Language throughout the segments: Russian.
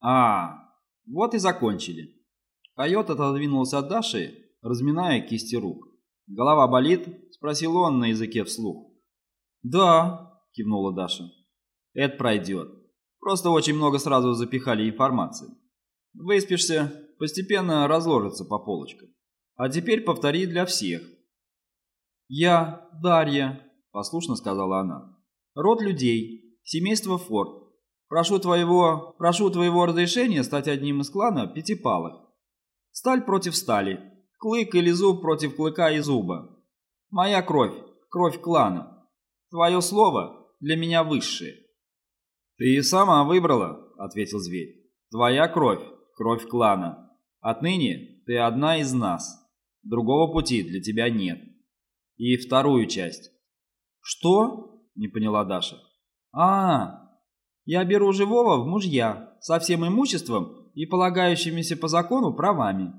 А, вот и закончили. Койот отодвинулся от Даши, разминая кисти рук. «Голова болит?» – спросил он на языке вслух. «Да», – кивнула Даша. «Это пройдет. Просто очень много сразу запихали информации. Выспишься, постепенно разложится по полочкам. А теперь повтори для всех». «Я Дарья», – послушно сказала она. «Род людей, семейство Форд. Прошу твоего, прошу твоего разрешения стать одним из клана Пятипалых. Сталь против стали, клык или зуб против клыка и зуба. Моя кровь, кровь клана. Твое слово для меня высшее. «Ты сама выбрала», — ответил зверь. «Твоя кровь, кровь клана. Отныне ты одна из нас. Другого пути для тебя нет. И вторую часть». «Что?» — не поняла Даша. «А, я беру живого в мужья, со всем имуществом и полагающимися по закону правами.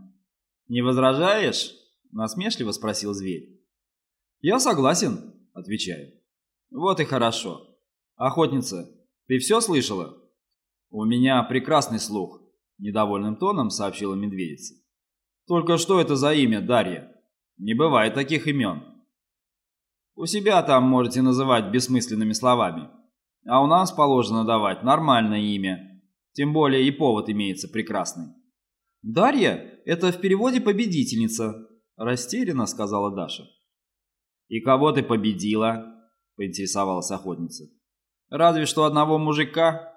«Не возражаешь?» – насмешливо спросил зверь. «Я согласен», – отвечаю. «Вот и хорошо. Охотница, ты все слышала?» «У меня прекрасный слух», – недовольным тоном сообщила медведица. «Только что это за имя, Дарья? Не бывает таких имен». «У себя там можете называть бессмысленными словами, а у нас положено давать нормальное имя» Тем более и повод имеется прекрасный. «Дарья — это в переводе победительница», — растерянно сказала Даша. «И кого ты победила?» — поинтересовалась охотница. «Разве что одного мужика?»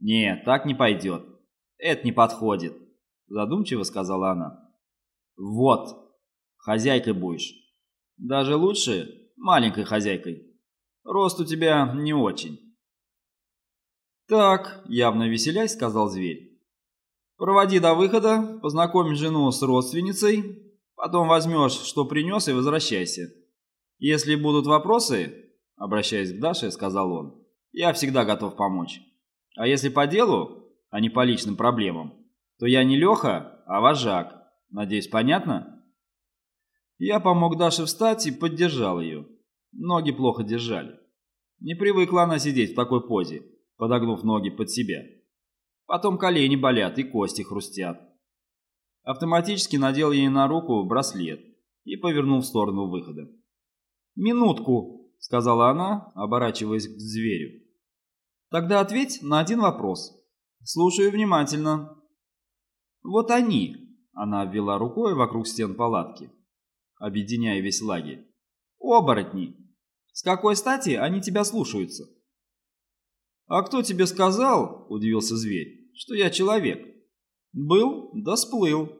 «Нет, так не пойдет. Это не подходит», — задумчиво сказала она. «Вот, хозяйкой будешь. Даже лучше маленькой хозяйкой. Рост у тебя не очень. «Так», — явно веселясь, сказал зверь. «Проводи до выхода, познакомь жену с родственницей, потом возьмешь, что принес, и возвращайся. Если будут вопросы, — обращаясь к Даше, сказал он, — я всегда готов помочь. А если по делу, а не по личным проблемам, то я не Леха, а вожак. Надеюсь, понятно?» Я помог Даше встать и поддержал ее. Ноги плохо держали. Не привыкла она сидеть в такой позе подогнув ноги под себя. Потом колени болят и кости хрустят. Автоматически надел ей на руку браслет и повернул в сторону выхода. «Минутку», — сказала она, оборачиваясь к зверю. «Тогда ответь на один вопрос. Слушаю внимательно». «Вот они», — она обвела рукой вокруг стен палатки, объединяя весь лагерь. «Оборотни! С какой стати они тебя слушаются?» «А кто тебе сказал, — удивился зверь, — что я человек? Был, да сплыл.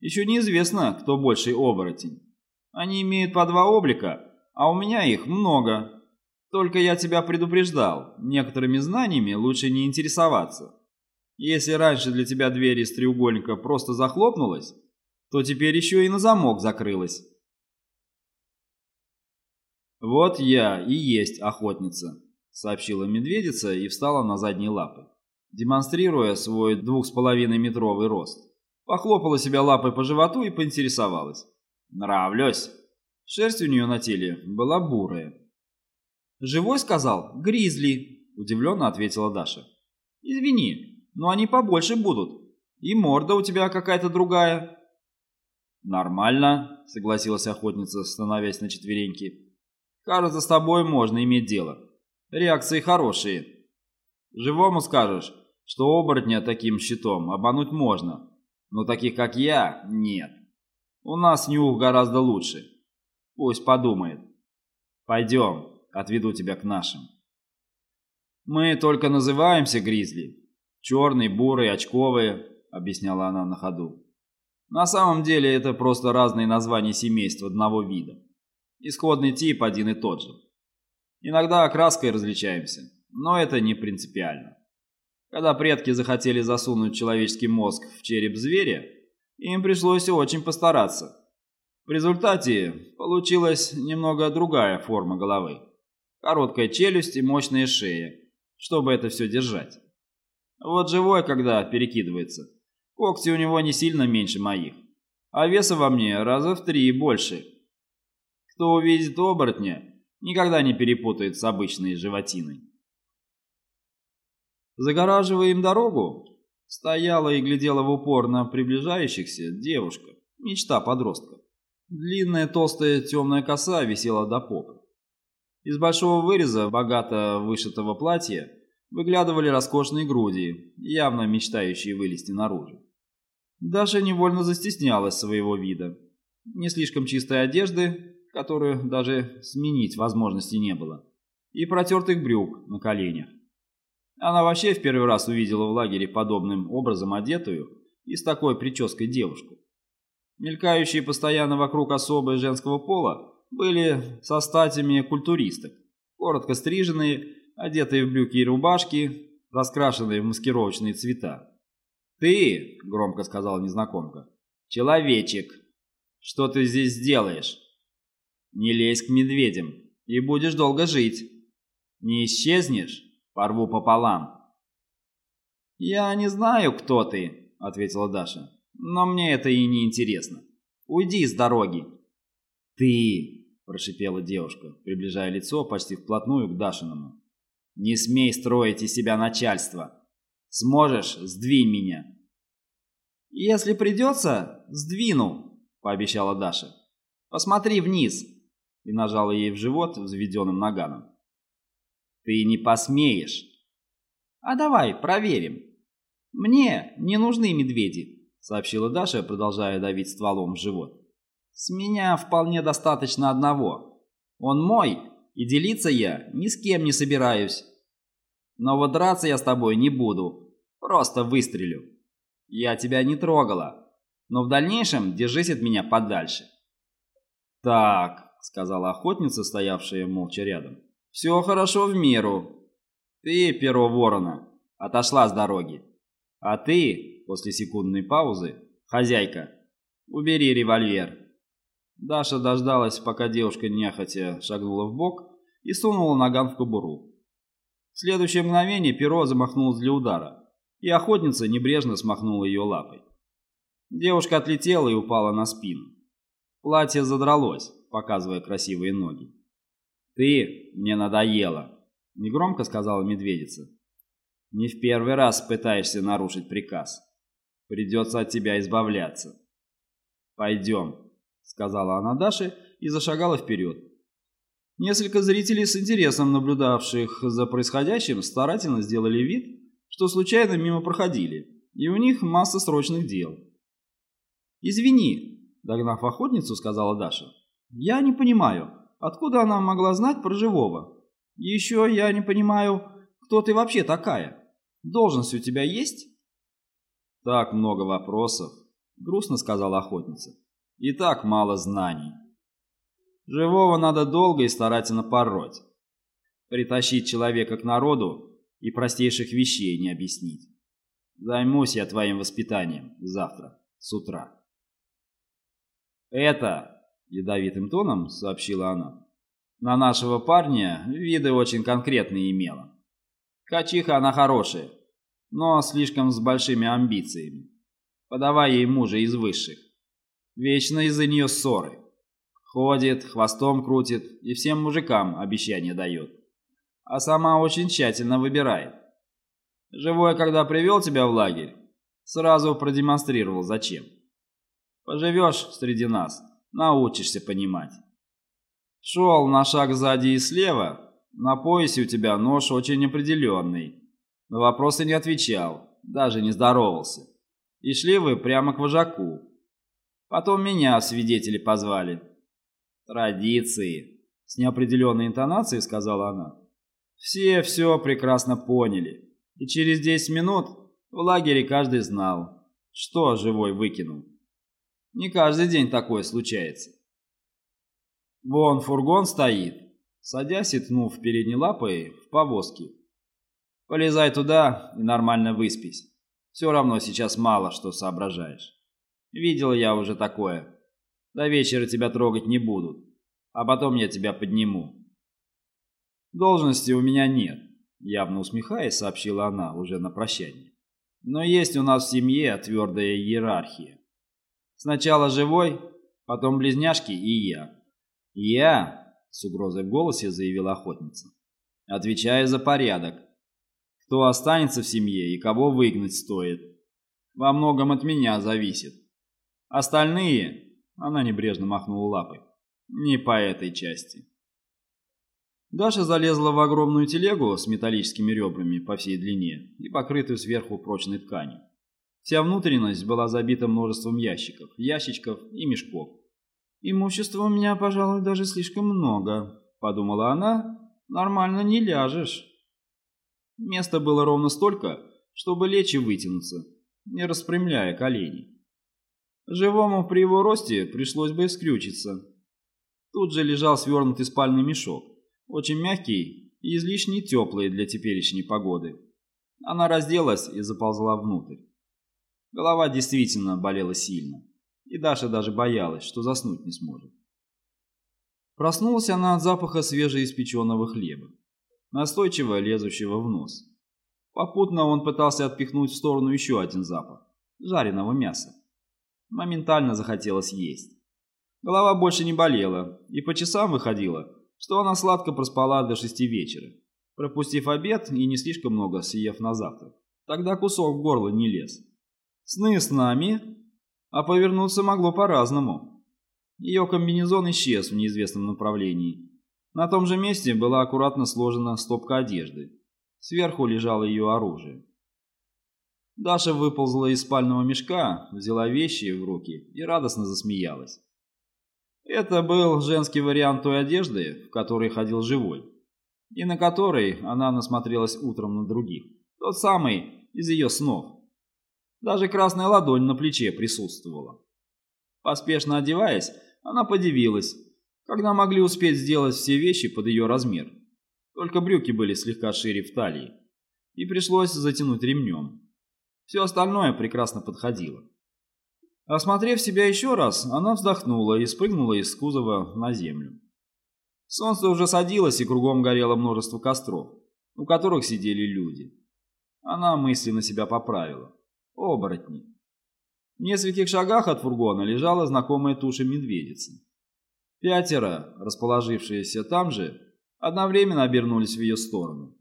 Еще неизвестно, кто больший оборотень. Они имеют по два облика, а у меня их много. Только я тебя предупреждал, некоторыми знаниями лучше не интересоваться. Если раньше для тебя дверь из треугольника просто захлопнулась, то теперь еще и на замок закрылась. Вот я и есть охотница сообщила медведица и встала на задние лапы, демонстрируя свой двух с половиной метровый рост. Похлопала себя лапой по животу и поинтересовалась. «Нравлюсь!» Шерсть у нее на теле была бурая. «Живой сказал? Гризли!» – удивленно ответила Даша. «Извини, но они побольше будут. И морда у тебя какая-то другая». «Нормально», – согласилась охотница, становясь на четвереньки. «Кажется, с тобой можно иметь дело». Реакции хорошие. Живому скажешь, что оборотня таким щитом обмануть можно, но таких, как я, нет. У нас нюх гораздо лучше. Пусть подумает. Пойдем, отведу тебя к нашим. Мы только называемся Гризли. Черный, бурый, очковые, объясняла она на ходу. На самом деле это просто разные названия семейств одного вида. Исходный тип один и тот же. Иногда окраской различаемся, но это не принципиально. Когда предки захотели засунуть человеческий мозг в череп зверя, им пришлось очень постараться. В результате получилась немного другая форма головы. Короткая челюсть и мощная шея, чтобы это все держать. Вот живой, когда перекидывается, когти у него не сильно меньше моих, а веса во мне раза в три больше. Кто увидит оборотня, никогда не перепутает с обычной животиной. «Загораживаем дорогу?» – стояла и глядела в упор на приближающихся девушка, мечта подростка. Длинная толстая темная коса висела до попы. Из большого выреза богато вышитого платья выглядывали роскошные груди, явно мечтающие вылезти наружу. Даша невольно застеснялась своего вида. Не слишком чистой одежды, которую даже сменить возможности не было, и протертых брюк на коленях. Она вообще в первый раз увидела в лагере подобным образом одетую и с такой прической девушку. Мелькающие постоянно вокруг особы женского пола были со статями культуристок, коротко стриженные, одетые в брюки и рубашки, раскрашенные в маскировочные цвета. «Ты», — громко сказала незнакомка, — «человечек, что ты здесь делаешь? Не лезь к медведям, и будешь долго жить. Не исчезнешь, Порву пополам. «Я не знаю, кто ты», — ответила Даша. «Но мне это и не интересно. Уйди с дороги». «Ты», — прошипела девушка, приближая лицо почти вплотную к Дашиному. «Не смей строить из себя начальство. Сможешь, сдвинь меня». «Если придется, сдвину», — пообещала Даша. «Посмотри вниз», — и нажала ей в живот взведенным наганом. Ты не посмеешь. А давай, проверим. Мне не нужны медведи, сообщила Даша, продолжая давить стволом в живот. С меня вполне достаточно одного. Он мой, и делиться я ни с кем не собираюсь. Но вот драться я с тобой не буду. Просто выстрелю. Я тебя не трогала, но в дальнейшем держись от меня подальше. Так, сказала охотница, стоявшая молча рядом. Все хорошо в меру. Ты, перо ворона, отошла с дороги. А ты, после секундной паузы, хозяйка, убери револьвер. Даша дождалась, пока девушка нехотя шагнула в бок и сунула наган в кобуру. В следующее мгновение перо замахнулось для удара, и охотница небрежно смахнула ее лапой. Девушка отлетела и упала на спину. Платье задралось, показывая красивые ноги. «Ты мне надоела», — негромко сказала медведица. «Не в первый раз пытаешься нарушить приказ. Придется от тебя избавляться». «Пойдем», — сказала она Даше и зашагала вперед. Несколько зрителей с интересом наблюдавших за происходящим старательно сделали вид, что случайно мимо проходили, и у них масса срочных дел. «Извини», — догнав охотницу, сказала Даша. «Я не понимаю, Откуда она могла знать про живого? Еще я не понимаю, кто ты вообще такая? Должность у тебя есть? Так много вопросов, грустно сказала охотница. И так мало знаний. Живого надо долго и старательно пороть. Притащить человека к народу и простейших вещей не объяснить. Займусь я твоим воспитанием завтра, с утра. Это ядовитым тоном сообщила она. На нашего парня виды очень конкретные имела. Качиха она хорошая, но слишком с большими амбициями. Подавай ей мужа из высших. Вечно из-за нее ссоры. Ходит, хвостом крутит и всем мужикам обещания дает. А сама очень тщательно выбирает. Живой, когда привел тебя в лагерь, сразу продемонстрировал зачем. Поживешь среди нас, научишься понимать. Шел на шаг сзади и слева, на поясе у тебя нож очень определенный. На вопросы не отвечал, даже не здоровался. И шли вы прямо к вожаку. Потом меня свидетели позвали. Традиции, с неопределенной интонацией сказала она. Все все прекрасно поняли. И через 10 минут в лагере каждый знал, что живой выкинул. Не каждый день такое случается. Вон фургон стоит. Садясь и тнув передней лапой в повозке. Полезай туда и нормально выспись. Все равно сейчас мало что соображаешь. Видел я уже такое. До вечера тебя трогать не будут. А потом я тебя подниму. Должности у меня нет, явно усмехаясь, сообщила она уже на прощание. Но есть у нас в семье твердая иерархия. Сначала живой, потом близняшки и я. Я, с угрозой в голосе заявила охотница, отвечаю за порядок. Кто останется в семье и кого выгнать стоит, во многом от меня зависит. Остальные, она небрежно махнула лапой, не по этой части. Даша залезла в огромную телегу с металлическими ребрами по всей длине и покрытую сверху прочной тканью. Вся внутренность была забита множеством ящиков, ящичков и мешков. «Имущества у меня, пожалуй, даже слишком много», — подумала она. «Нормально не ляжешь». Места было ровно столько, чтобы лечь и вытянуться, не распрямляя колени. Живому при его росте пришлось бы скрючиться. Тут же лежал свернутый спальный мешок, очень мягкий и излишне теплый для теперешней погоды. Она разделась и заползла внутрь. Голова действительно болела сильно, и Даша даже боялась, что заснуть не сможет. Проснулась она от запаха свежеиспеченного хлеба, настойчиво лезущего в нос. Попутно он пытался отпихнуть в сторону еще один запах – жареного мяса. Моментально захотелось есть. Голова больше не болела, и по часам выходила, что она сладко проспала до шести вечера, пропустив обед и не слишком много съев на завтрак. Тогда кусок в горло не лез. Сны с нами, а повернуться могло по-разному. Ее комбинезон исчез в неизвестном направлении. На том же месте была аккуратно сложена стопка одежды. Сверху лежало ее оружие. Даша выползла из спального мешка, взяла вещи в руки и радостно засмеялась. Это был женский вариант той одежды, в которой ходил живой, и на которой она насмотрелась утром на других. Тот самый из ее снов. Даже красная ладонь на плече присутствовала. Поспешно одеваясь, она подивилась, когда могли успеть сделать все вещи под ее размер. Только брюки были слегка шире в талии, и пришлось затянуть ремнем. Все остальное прекрасно подходило. Осмотрев себя еще раз, она вздохнула и спрыгнула из кузова на землю. Солнце уже садилось, и кругом горело множество костров, у которых сидели люди. Она мысленно себя поправила. Оборотни. В нескольких шагах от фургона лежала знакомая туша медведицы. Пятеро, расположившиеся там же, одновременно обернулись в ее сторону.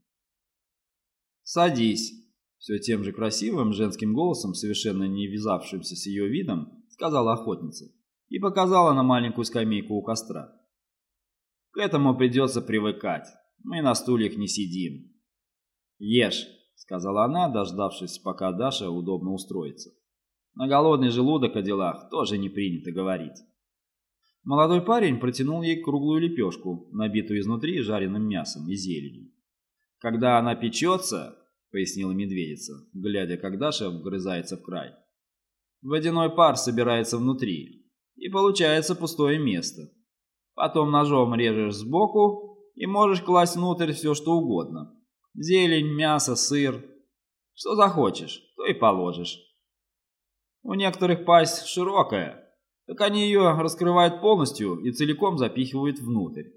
«Садись», — все тем же красивым женским голосом, совершенно не вязавшимся с ее видом, сказала охотница и показала на маленькую скамейку у костра. «К этому придется привыкать. Мы на стульях не сидим. Ешь» сказала она, дождавшись, пока Даша удобно устроится. На голодный желудок о делах тоже не принято говорить. Молодой парень протянул ей круглую лепешку, набитую изнутри жареным мясом и зеленью. «Когда она печется», — пояснила медведица, глядя, как Даша вгрызается в край, «водяной пар собирается внутри, и получается пустое место. Потом ножом режешь сбоку и можешь класть внутрь все, что угодно. Зелень, мясо, сыр. Что захочешь, то и положишь. У некоторых пасть широкая, так они ее раскрывают полностью и целиком запихивают внутрь.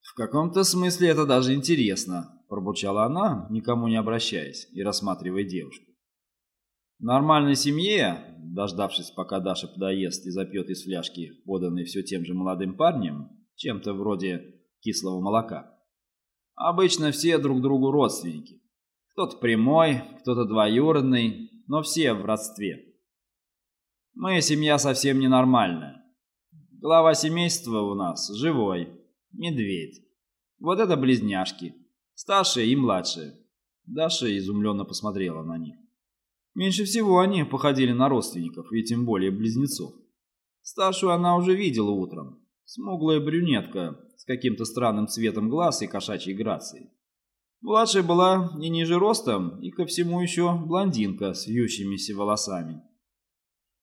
В каком-то смысле это даже интересно, пробурчала она, никому не обращаясь и рассматривая девушку. В нормальной семье, дождавшись, пока Даша подоест и запьет из фляжки, поданной все тем же молодым парнем, чем-то вроде кислого молока, Обычно все друг другу родственники. Кто-то прямой, кто-то двоюродный, но все в родстве. Мы семья совсем ненормальная. Глава семейства у нас живой, медведь. Вот это близняшки, старшие и младшие. Даша изумленно посмотрела на них. Меньше всего они походили на родственников, и тем более близнецов. Старшую она уже видела утром. Смуглая брюнетка с каким-то странным цветом глаз и кошачьей грацией. Младшая была не ниже ростом и ко всему еще блондинка с вьющимися волосами.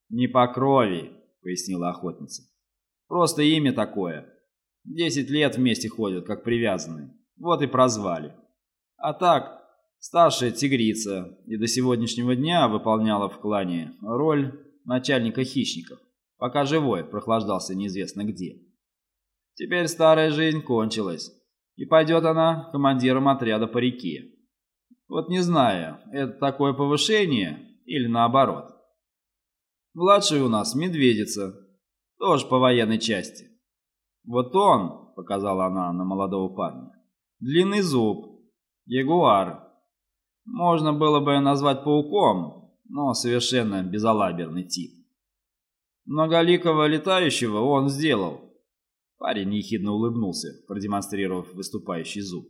«Не по крови», — пояснила охотница. «Просто имя такое. Десять лет вместе ходят, как привязанные. Вот и прозвали. А так, старшая тигрица и до сегодняшнего дня выполняла в клане роль начальника хищников, пока живой прохлаждался неизвестно где. Теперь старая жизнь кончилась, и пойдет она командиром отряда по реке. Вот не знаю, это такое повышение или наоборот. Младший у нас медведица, тоже по военной части. Вот он, показала она на молодого парня, длинный зуб, ягуар. Можно было бы назвать пауком, но совершенно безалаберный тип. Многоликого летающего он сделал. Парень ехидно улыбнулся, продемонстрировав выступающий зуб.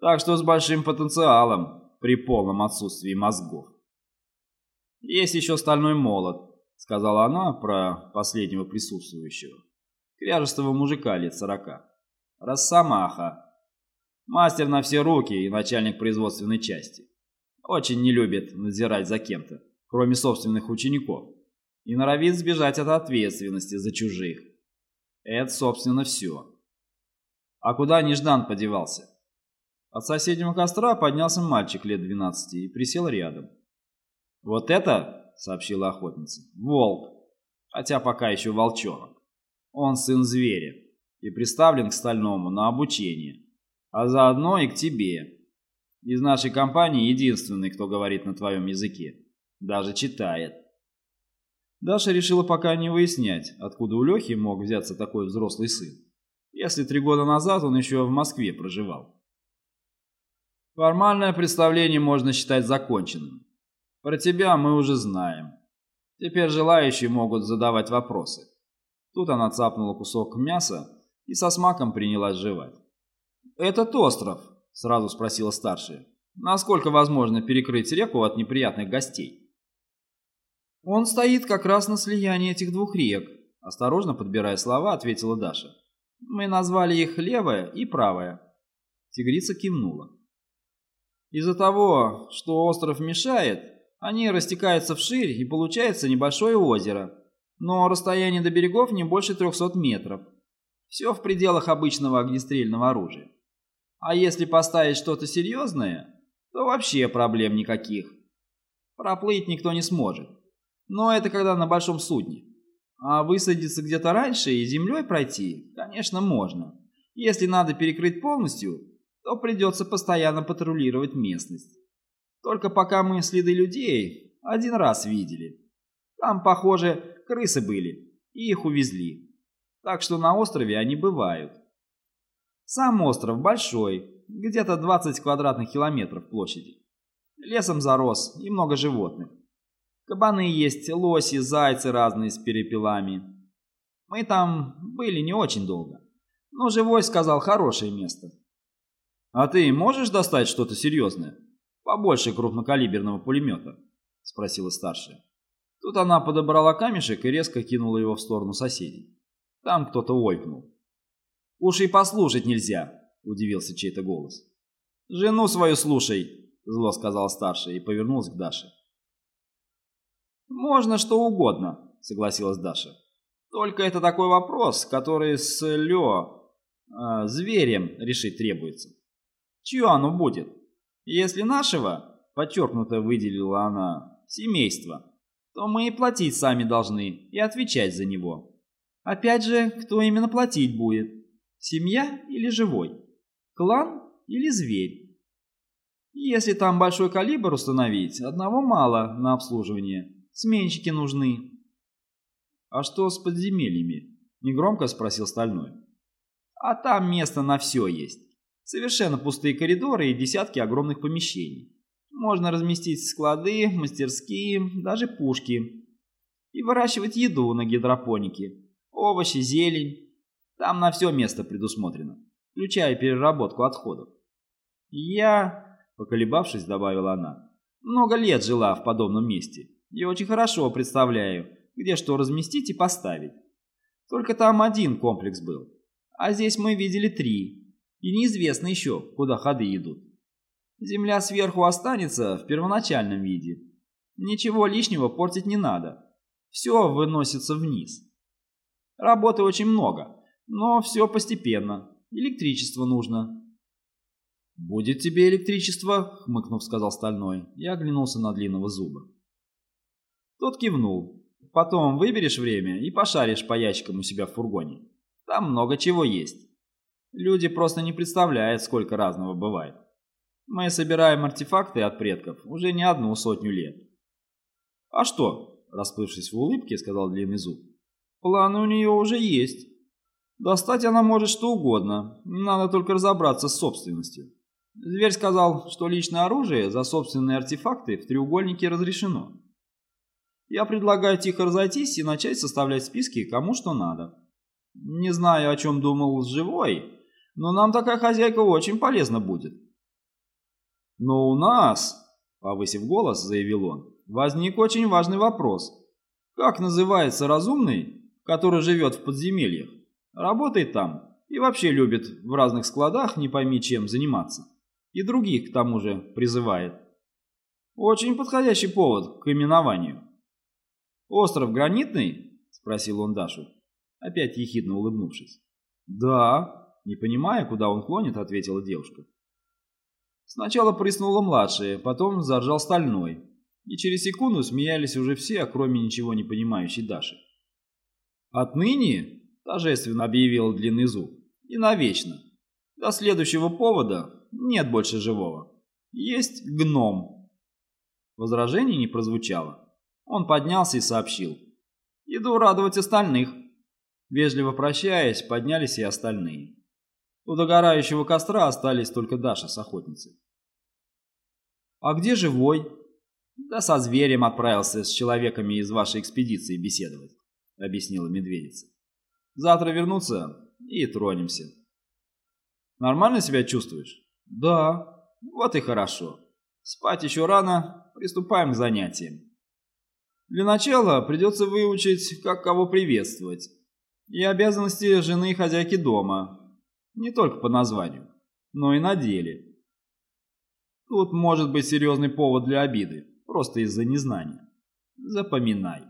Так что с большим потенциалом при полном отсутствии мозгов. Есть еще стальной молот, сказала она про последнего присутствующего. Кряжестого мужика лет сорока. Росомаха. Мастер на все руки и начальник производственной части. Очень не любит надзирать за кем-то, кроме собственных учеников, и норовит сбежать от ответственности за чужих. Это, собственно, все. А куда Неждан подевался? От соседнего костра поднялся мальчик лет 12 и присел рядом. «Вот это, — сообщила охотница, — волк, хотя пока еще волчонок. Он сын зверя и приставлен к стальному на обучение, а заодно и к тебе. Из нашей компании единственный, кто говорит на твоем языке. Даже читает. Даша решила пока не выяснять, откуда у Лехи мог взяться такой взрослый сын, если три года назад он еще в Москве проживал. Формальное представление можно считать законченным. Про тебя мы уже знаем. Теперь желающие могут задавать вопросы. Тут она цапнула кусок мяса и со смаком принялась жевать. «Этот остров?» – сразу спросила старшая. «Насколько возможно перекрыть реку от неприятных гостей?» «Он стоит как раз на слиянии этих двух рек», – осторожно подбирая слова, ответила Даша. «Мы назвали их левая и правая». Тигрица кивнула. «Из-за того, что остров мешает, они растекаются вширь и получается небольшое озеро, но расстояние до берегов не больше 300 метров. Все в пределах обычного огнестрельного оружия. А если поставить что-то серьезное, то вообще проблем никаких. Проплыть никто не сможет. Но это когда на большом судне. А высадиться где-то раньше и землей пройти, конечно, можно. Если надо перекрыть полностью, то придется постоянно патрулировать местность. Только пока мы следы людей один раз видели. Там, похоже, крысы были, и их увезли. Так что на острове они бывают. Сам остров большой, где-то 20 квадратных километров площади. Лесом зарос и много животных. Кабаны есть, лоси, зайцы разные с перепелами. Мы там были не очень долго. Но живой сказал хорошее место. А ты можешь достать что-то серьезное? Побольше крупнокалиберного пулемета? Спросила старшая. Тут она подобрала камешек и резко кинула его в сторону соседей. Там кто-то ойкнул. «Уж и послушать нельзя», — удивился чей-то голос. «Жену свою слушай», — зло сказал старший и повернулся к Даше. «Можно что угодно», — согласилась Даша. «Только это такой вопрос, который с Лё... Э, зверем решить требуется. Чье оно будет? Если нашего, подчеркнуто выделила она, семейство, то мы и платить сами должны, и отвечать за него. Опять же, кто именно платить будет? Семья или живой? Клан или зверь? Если там большой калибр установить, одного мало на обслуживание. Сменщики нужны. А что с подземельями? Негромко спросил Стальной. А там место на все есть. Совершенно пустые коридоры и десятки огромных помещений. Можно разместить склады, мастерские, даже пушки. И выращивать еду на гидропонике. Овощи, зелень. Там на все место предусмотрено, включая переработку отходов. Я, поколебавшись, добавила она, много лет жила в подобном месте и очень хорошо представляю, где что разместить и поставить. Только там один комплекс был, а здесь мы видели три, и неизвестно еще, куда ходы идут. Земля сверху останется в первоначальном виде. Ничего лишнего портить не надо. Все выносится вниз. Работы очень много, но все постепенно. Электричество нужно. «Будет тебе электричество», — хмыкнув, сказал Стальной и оглянулся на длинного зуба. Тот кивнул. «Потом выберешь время и пошаришь по ящикам у себя в фургоне. Там много чего есть. Люди просто не представляют, сколько разного бывает. Мы собираем артефакты от предков уже не одну сотню лет. А что, расплывшись в улыбке, сказал длинный зуб, планы у нее уже есть. Достать она может что угодно, надо только разобраться с собственностью. Зверь сказал, что личное оружие за собственные артефакты в треугольнике разрешено. Я предлагаю тихо разойтись и начать составлять списки кому что надо. Не знаю, о чем думал живой, но нам такая хозяйка очень полезна будет. Но у нас, повысив голос, заявил он, возник очень важный вопрос. Как называется разумный, который живет в подземельях, работает там и вообще любит в разных складах не пойми чем заниматься? И других, к тому же, призывает. Очень подходящий повод к именованию. «Остров Гранитный?» – спросил он Дашу, опять ехидно улыбнувшись. «Да», – не понимая, куда он клонит, ответила девушка. Сначала прыснула младшая, потом заржал стальной, и через секунду смеялись уже все, кроме ничего не понимающей Даши. «Отныне», – торжественно объявил длинный зуб, – «и навечно. До следующего повода нет больше живого. Есть гном. Возражений не прозвучало. Он поднялся и сообщил. Иду радовать остальных. Вежливо прощаясь, поднялись и остальные. У догорающего костра остались только Даша с охотницей. «А где живой?» «Да со зверем отправился с человеками из вашей экспедиции беседовать», — объяснила медведица. «Завтра вернуться и тронемся». «Нормально себя чувствуешь?» Да, вот и хорошо. Спать еще рано, приступаем к занятиям. Для начала придется выучить, как кого приветствовать. И обязанности жены и хозяйки дома. Не только по названию, но и на деле. Тут может быть серьезный повод для обиды, просто из-за незнания. Запоминай.